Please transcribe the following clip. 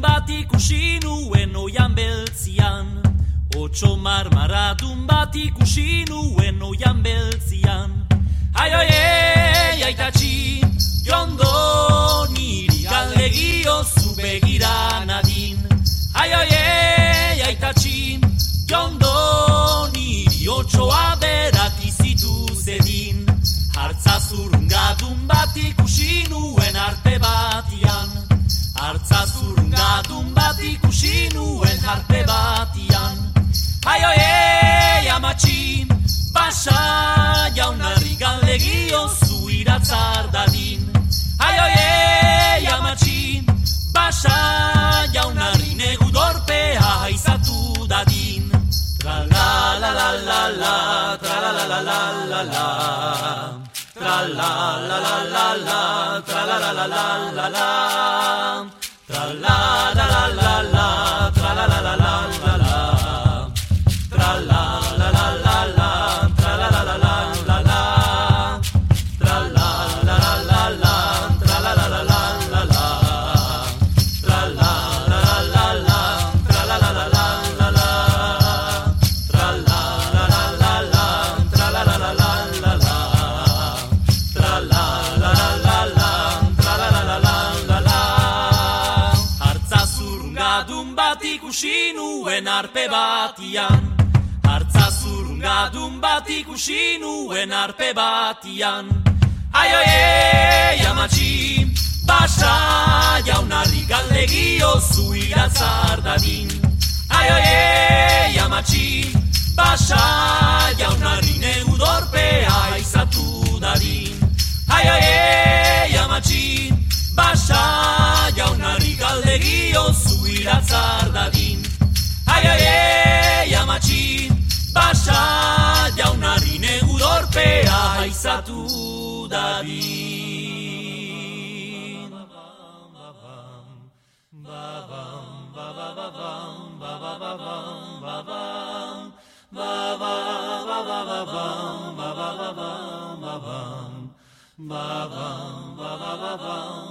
Bat ikusi nuen oian beltzian. Otso marmaradun bat ikusi nuen oian beltzian. Ai oi ei aitatxi jondo niri galdegio zu begira nadin Ai oi ei aitatxi jondo niri otsoa berat izitu zedin. Hartza zurungadun bat ikusi nuen ikusi nuen arte batian Ai oi ei amatxi Basa jaunarri galdegio zu iratzar dadin Ai oi ei amatxi Basa jaunarri negu dorpea haizatu dadin Tra la la la la la, tra la la la la la la Tra la la la la la, tra la la la la la la ikusi nuen arpe batian. Hartza zurungadun bat ikusi nuen arpe batian. Ai oi ei amatxi Basa jaunarri galdegio zu iratzar dadin. Ai oi ei amatxi Basa jaunarri negu dorpea izatu dadin. Ai oi ei amatxi Basa jaunarri galdegio zu iratzar dadin Ai ai ei amatxi Basa jaunarri negu dorpea haizatu dadin. Ba-bum, ba-ba-bum, ba-ba-bum, ba-ba-bum, ba-ba-bum,